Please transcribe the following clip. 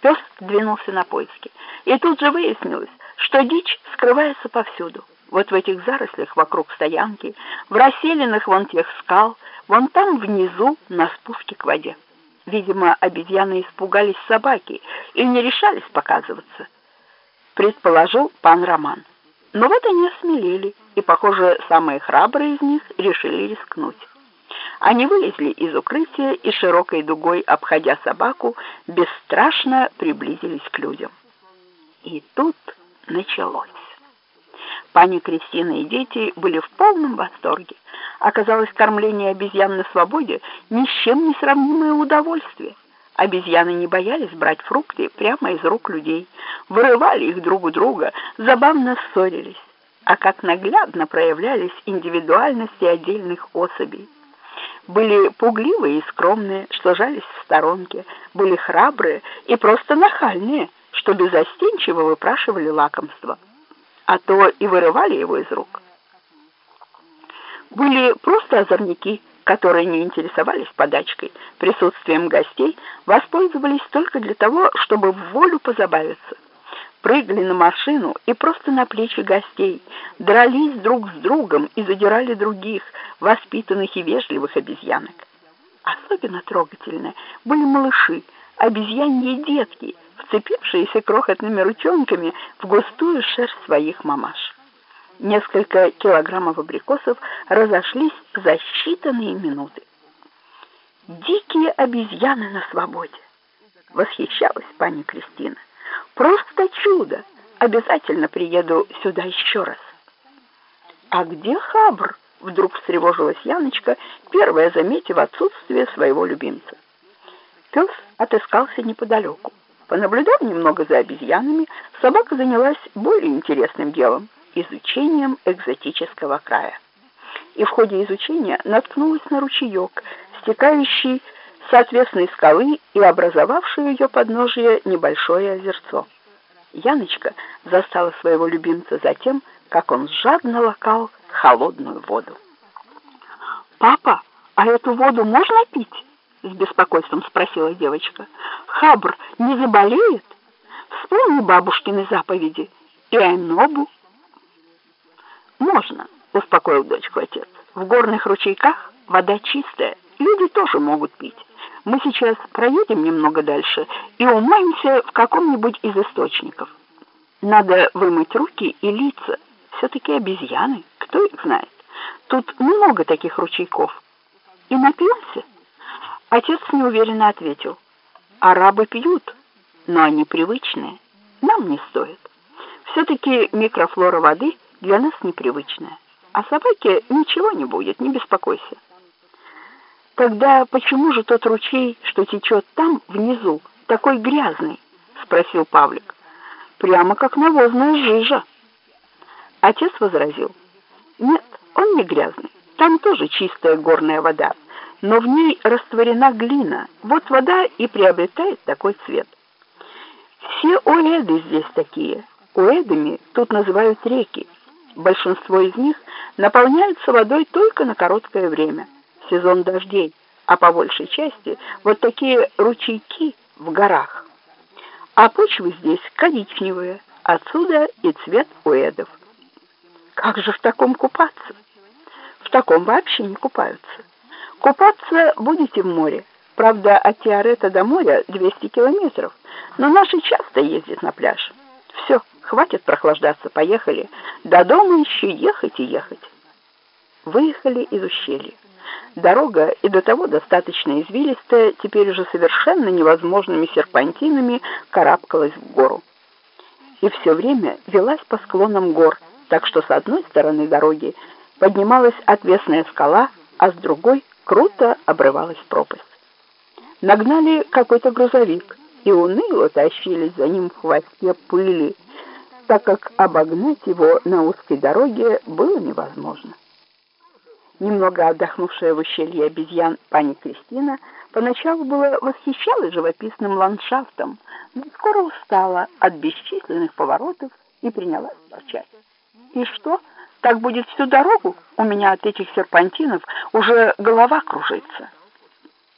Пес двинулся на поиски, и тут же выяснилось, что дичь скрывается повсюду. Вот в этих зарослях вокруг стоянки, в расселенных вон тех скал, вон там внизу на спуске к воде. Видимо, обезьяны испугались собаки и не решались показываться, предположил пан Роман. Но вот они осмелели, и, похоже, самые храбрые из них решили рискнуть. Они вылезли из укрытия и широкой дугой, обходя собаку, бесстрашно приблизились к людям. И тут началось. Пани Кристина и дети были в полном восторге. Оказалось, кормление обезьян на свободе ни с чем не сравнимое удовольствие. Обезьяны не боялись брать фрукты прямо из рук людей, вырывали их друг у друга, забавно ссорились. А как наглядно проявлялись индивидуальности отдельных особей. Были пугливые и скромные, что жались в сторонке, были храбрые и просто нахальные, что безостенчиво выпрашивали лакомство а то и вырывали его из рук. Были просто озорники, которые не интересовались подачкой, присутствием гостей, воспользовались только для того, чтобы в волю позабавиться. Прыгали на машину и просто на плечи гостей, дрались друг с другом и задирали других, воспитанных и вежливых обезьянок. Особенно трогательны были малыши, обезьяньи детки — вцепившиеся крохотными ручонками в густую шерсть своих мамаш. Несколько килограммов абрикосов разошлись за считанные минуты. «Дикие обезьяны на свободе!» — восхищалась пани Кристина. «Просто чудо! Обязательно приеду сюда еще раз!» «А где Хабр?» — вдруг встревожилась Яночка, первая заметив отсутствие своего любимца. Пес отыскался неподалеку. Понаблюдав немного за обезьянами, собака занялась более интересным делом — изучением экзотического края. И в ходе изучения наткнулась на ручеек, стекающий с отвесной скалы и образовавший ее подножие небольшое озерцо. Яночка застала своего любимца за тем, как он жадно лакал холодную воду. «Папа, а эту воду можно пить?» — с беспокойством спросила девочка. «Хабр не заболеет? Вспомни бабушкины заповеди и Айнобу». «Можно», — успокоил дочку отец. «В горных ручейках вода чистая, люди тоже могут пить. Мы сейчас проедем немного дальше и умоемся в каком-нибудь из источников. Надо вымыть руки и лица. Все-таки обезьяны, кто их знает. Тут много таких ручейков. И напьемся». Отец неуверенно ответил. Арабы пьют, но они привычные. Нам не стоит. Все-таки микрофлора воды для нас непривычная. А собаке ничего не будет, не беспокойся. Тогда почему же тот ручей, что течет там, внизу, такой грязный? Спросил Павлик. Прямо как навозная жижа. Отец возразил. Нет, он не грязный. Там тоже чистая горная вода но в ней растворена глина. Вот вода и приобретает такой цвет. Все оэды здесь такие. Оэдами тут называют реки. Большинство из них наполняются водой только на короткое время, сезон дождей, а по большей части вот такие ручейки в горах. А почвы здесь коричневые, отсюда и цвет оэдов. Как же в таком купаться? В таком вообще не купаются. Купаться будете в море. Правда, от Тиарета до моря 200 километров, но наши часто ездят на пляж. Все, хватит прохлаждаться, поехали. До дома еще ехать и ехать. Выехали из ущелья. Дорога и до того достаточно извилистая, теперь уже совершенно невозможными серпантинами карабкалась в гору. И все время велась по склонам гор, так что с одной стороны дороги поднималась отвесная скала, а с другой круто обрывалась пропасть. Нагнали какой-то грузовик и уныло тащились за ним в хвосте пыли, так как обогнать его на узкой дороге было невозможно. Немного отдохнувшая в ущелье обезьян пани Кристина поначалу было восхищалась живописным ландшафтом, но скоро устала от бесчисленных поворотов и принялась ворчать. И что? Так будет всю дорогу? У меня от этих серпантинов уже голова кружится.